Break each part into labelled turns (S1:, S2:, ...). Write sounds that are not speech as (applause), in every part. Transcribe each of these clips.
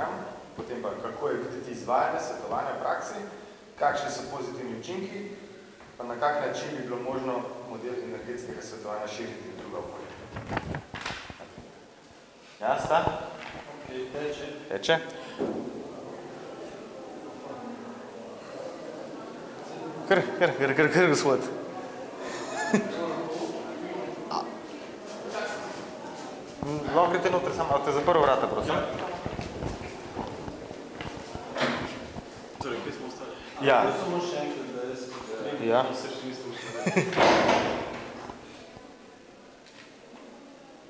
S1: program, potem pa kako je videti izvajanje svetovanja v praksi, kakšni so pozitivni učinki, pa na kak način bi bilo možno model energetskega svetovanja širiti v druga okolja. Ja, sta?
S2: Okay, teče.
S1: Teče? Kar, kar, kar, kar, kar, gospod. Lahko greste noter, samo te zaprl vrata, prosim.
S2: Torej,
S1: Ja.
S2: Samo še enkrat, da jaz
S1: Ja.
S2: se še nismo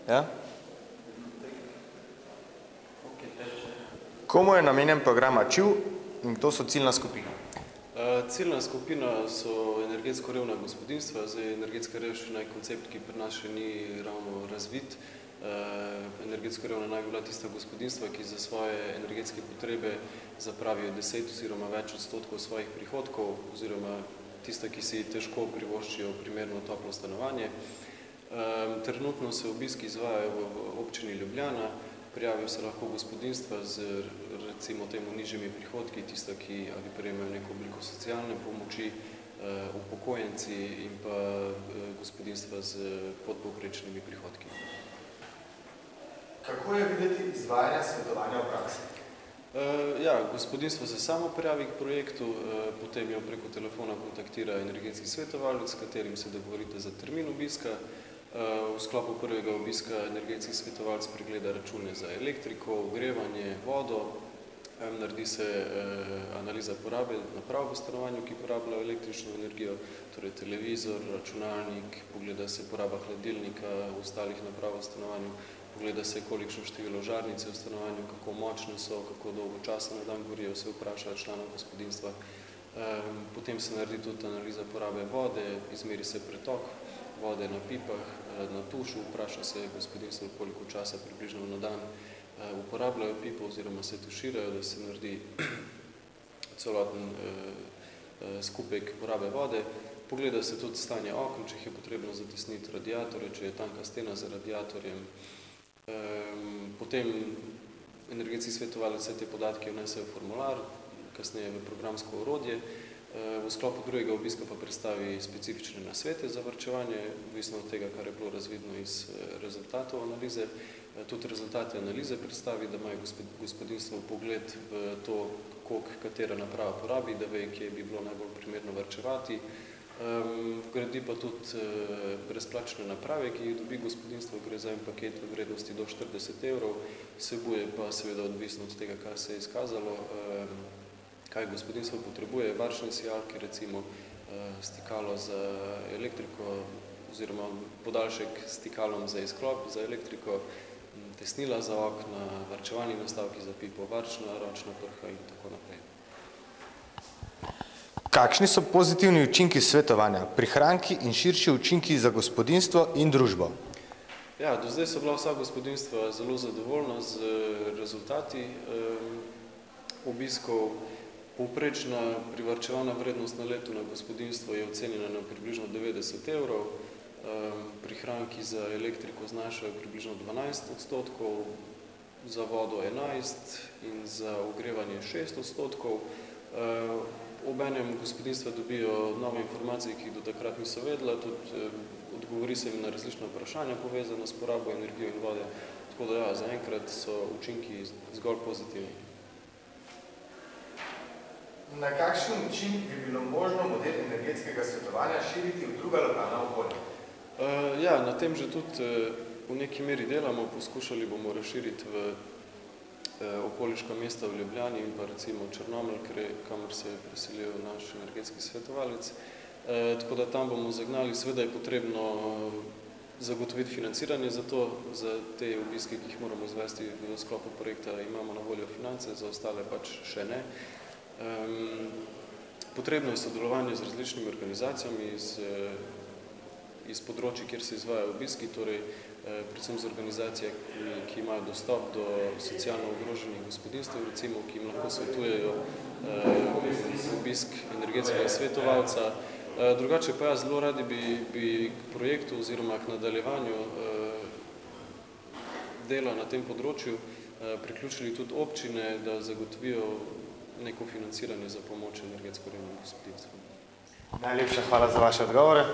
S1: Ja? Komu je namenjen program Achieve in kdo so ciljna skupina?
S2: Uh, ciljna skupina so energetsko revna gospodinstva, zdaj energetska revščina je koncept, ki pri nas še ni ravno razvit. Uh, energetsko revna naj bi bila tista gospodinstva, ki za svoje energetske potrebe zapravijo 10 oziroma več odstotkov svojih prihodkov oziroma tista, ki si težko privoščijo primerno toplo stanovanje. Um, trenutno se obiski izvajajo v, občini Ljubljana, prijavijo se lahko gospodinstva z recimo temu nižjimi prihodki, tista, ki ali prejemajo neko obliko socialne pomoči, uh, upokojenci in pa uh, gospodinstva z podpovprečnimi prihodki.
S1: Kako je videti izvajanje svetovanja v praksi?
S2: Uh, ja, gospodinstvo se samo prijavi k projektu, uh, potem jo preko telefona kontaktira energetski svetovalec, s katerim se dogovorite za termin obiska. Uh, v sklopu prvega obiska energetski svetovalec pregleda račune za elektriko, ogrevanje, vodo, naredi se uh, analiza porabe naprav v stanovanju, ki porabljajo električno energijo, torej televizor, računalnik, pogleda se poraba hladilnika, ostalih naprav v stanovanju, pogleda se, kolikšno število žarnice v stanovanju, kako močne so, kako dolgo časa na dan gorijo, se vpraša članov gospodinstva. Potem se naredi tudi analiza porabe vode, izmeri se pretok vode na pipah, na tušu, vpraša se gospodinstvo, koliko časa približno na dan uporabljajo pipo oziroma se tuširajo, da se naredi (clears throat) celoten eh, skupek porabe vode. Pogleda se tudi stanje okn, če jih je potrebno zatisniti radiatorje, če je tanka stena za radiatorjem. Potem energetski svetovalec vse te podatke vnese v formular, kasneje v programsko orodje. V sklopu drugega obiska pa predstavi specifične nasvete za vrčevanje, odvisno od tega, kar je bilo razvidno iz rezultatov analize. Tudi rezultate analize predstavi, da imajo gospodinstvo pogled v to, koliko katera naprava porabi, da ve, kje bi bilo najbolj primerno vrčevati. Vgradi pa tudi brezplačne naprave, ki jih dobi gospodinstvo, gre za en paket v vrednosti do 40 evrov, vsebuje pa seveda odvisno od tega, kar se je izkazalo, kaj gospodinstvo potrebuje, varčne sijalke, recimo stikalo za elektriko oziroma podaljšek s stikalom za izklop, za elektriko, tesnila za okna, varčevalni nastavki za pipo, varčna, ročna prha in tako naprej.
S1: Kakšni so pozitivni učinki svetovanja, prihranki in širši učinki za gospodinstvo in družbo?
S2: Ja, do zdaj so bila vsa gospodinstva zelo zadovoljna z rezultati obiskov. Povprečna privarčevana vrednost na leto na gospodinstvo je ocenjena na približno 90 evrov, prihranki za elektriko znašajo približno 12 odstotkov, za vodo 11 in za ogrevanje 6 odstotkov. Obenem gospodinstva dobijo nove informacije, ki jih do takrat niso vedela, tudi odgovori se jim na različna vprašanja povezana s porabo energije in vode, tako da ja, zaenkrat so učinki zgolj pozitivni.
S1: Na kakšen način bi bilo možno model energetskega svetovanja širiti v druga lokalna okolja?
S2: Uh, ja, na tem že tudi uh, v neki meri delamo, poskušali bomo razširiti v uh, okoliška mesta v Ljubljani in pa recimo Črnomelj, kamor se je preselil naš energetski svetovalec. Uh, tako da tam bomo zagnali, seveda je potrebno zagotoviti financiranje za to, za te obiske, ki jih moramo izvesti v sklopu projekta, imamo na voljo finance, za ostale pač še ne. Um, potrebno je sodelovanje z različnimi organizacijami iz iz področji, kjer se izvajajo obiski, torej predvsem z organizacije, ki imajo dostop do socialno ogroženih gospodinstv, recimo, ki jim lahko svetujejo obisk energetskega svetovalca. Drugače pa ja, zelo radi bi, bi k projektu oziroma k nadaljevanju dela na tem področju priključili tudi občine, da zagotovijo neko financiranje za pomoč energetsko revnim gospodinstvom.
S1: Najlepša hvala za vaše odgovore.